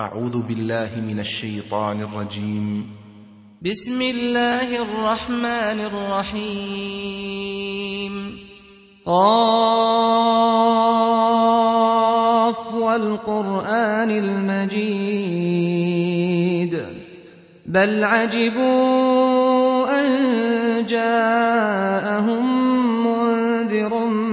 أعوذ بالله من الشيطان الرجيم. بسم الله الرحمن الرحيم. قاف والقرآن المجيد. بل عجبوا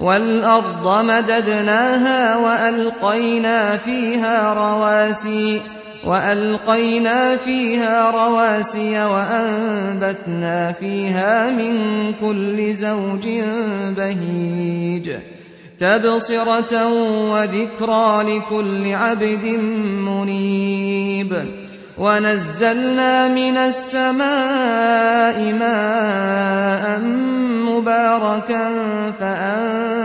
والأرض مددناها وألقينا فيها رواسي وألقينا فيها رواسي وأنبتنا فيها من كل زوج بهيج. تبصرة وذكرى لكل عبد منيب. ونزلنا من السماء ماء مباركا